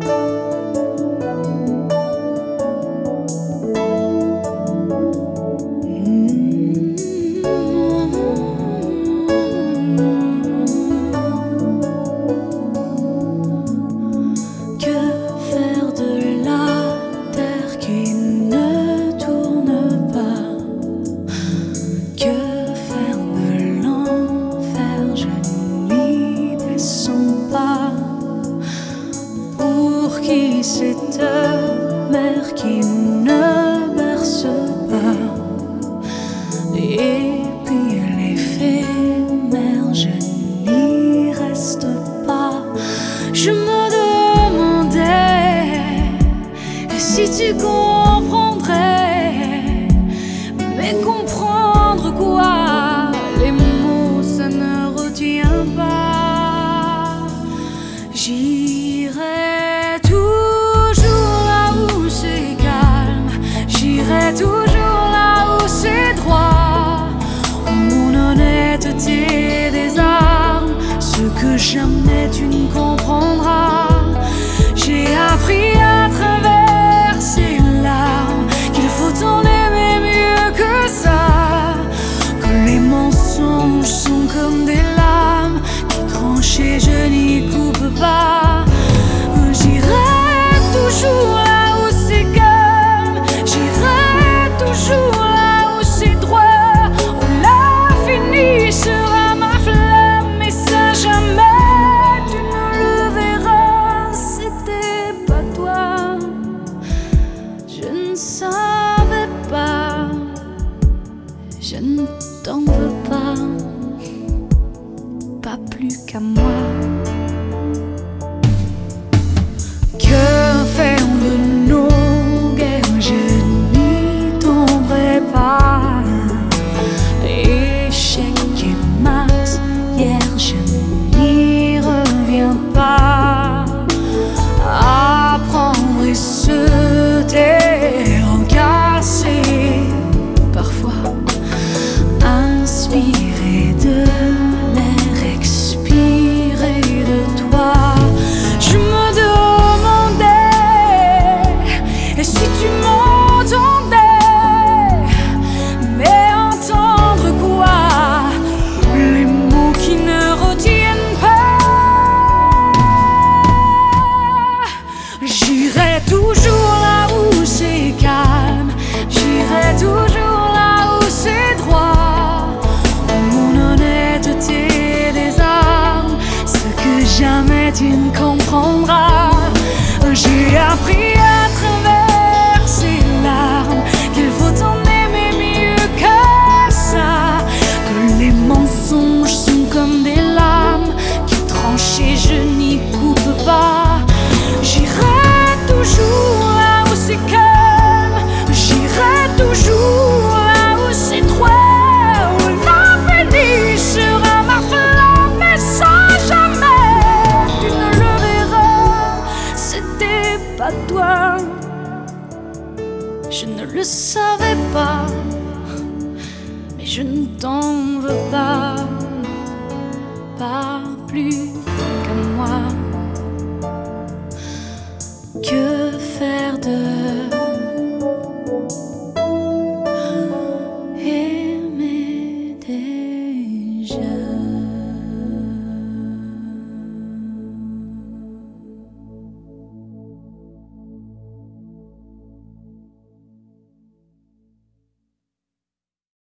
Música qui s'éteint, mer qui ne berce pas. Et puis l'éphémère, je n'y reste pas. Je me demandais si tu comptes. jetez des armes, ce que jamais tu ne comprends. savais pas, je ne t'en veux pas, pas plus qu'à moi. jamais tu ne comprendras. J'ai appris à travers ces larmes qu'il faut en aimer mieux que ça. Que les mensonges sont comme des lames qui tranchent et je n'y coupe pas. Je ne savais pas, mais je ne t'en